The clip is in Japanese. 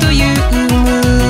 という